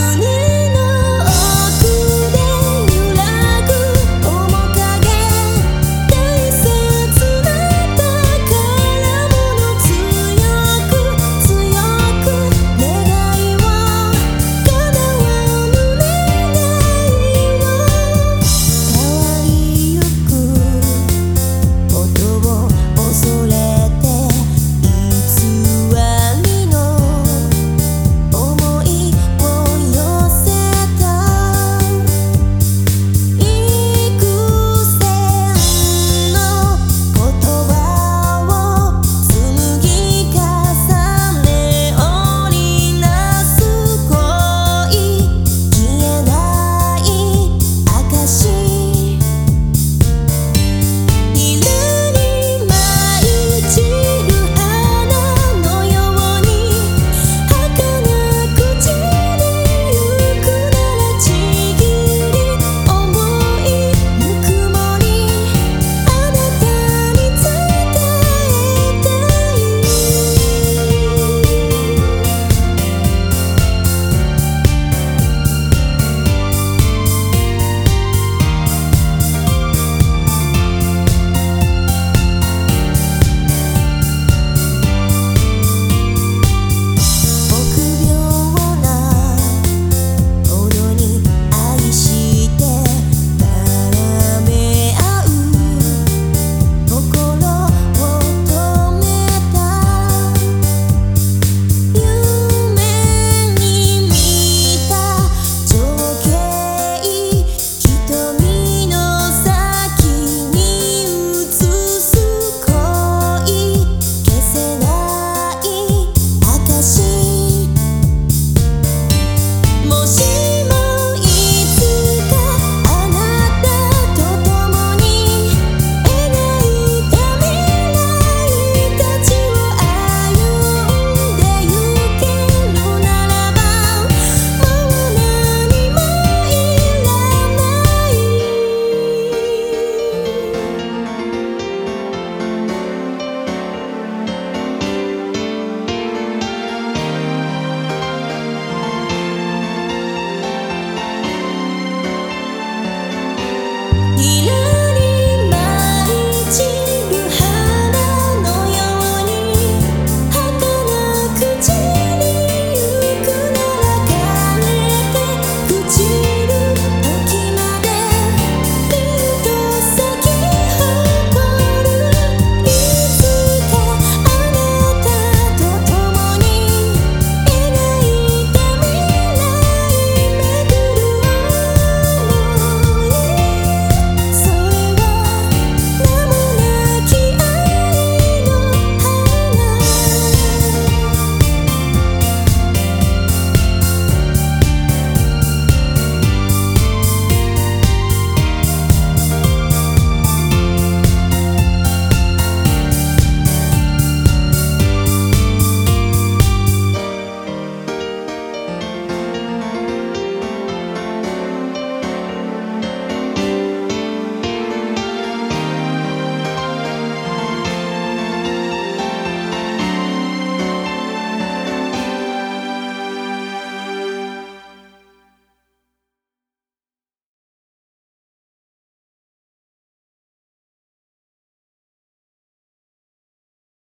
None